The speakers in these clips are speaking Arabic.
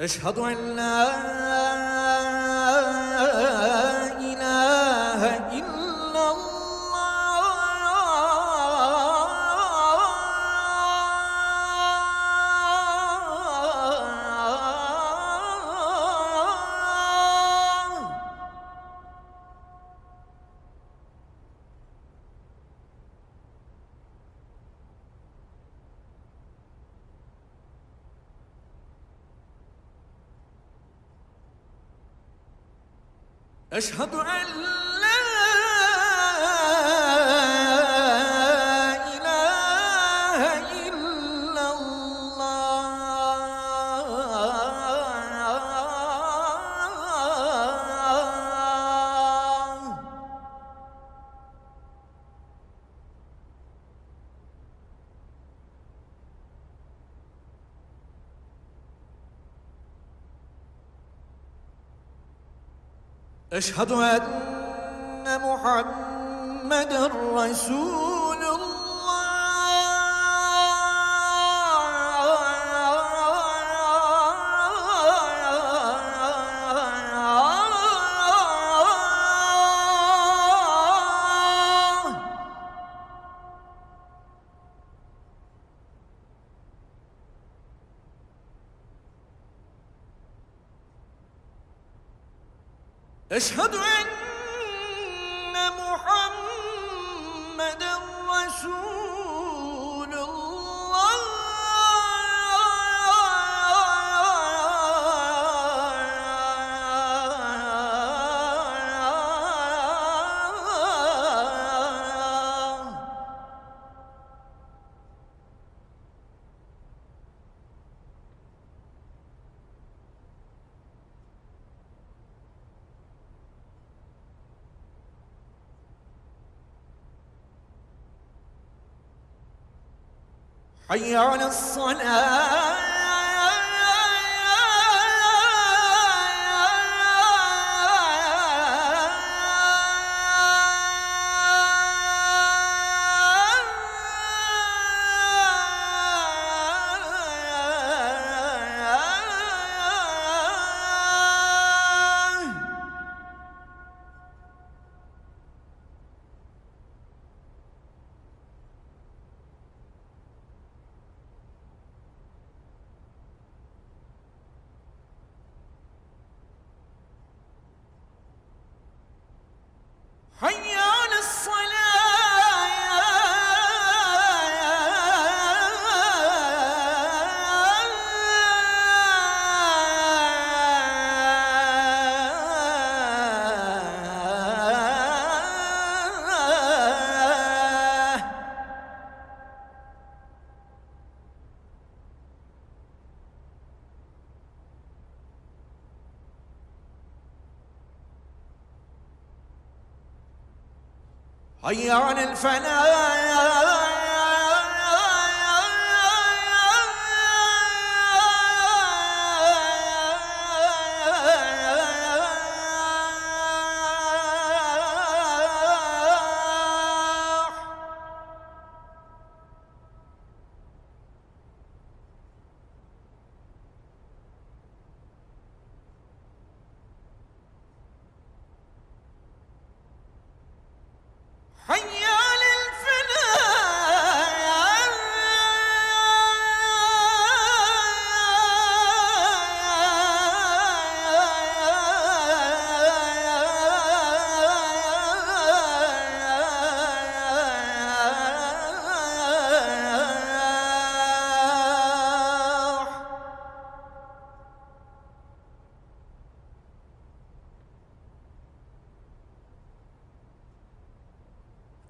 أشهد أن لا أشهد أن لا أشهد أن محمد رسول أشهد أن محمد رسول حي على الصلاة. حي على الفلاح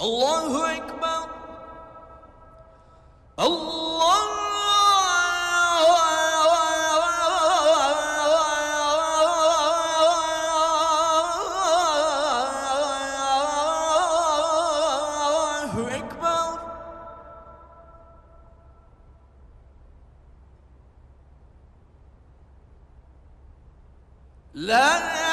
الله أكبر الله لا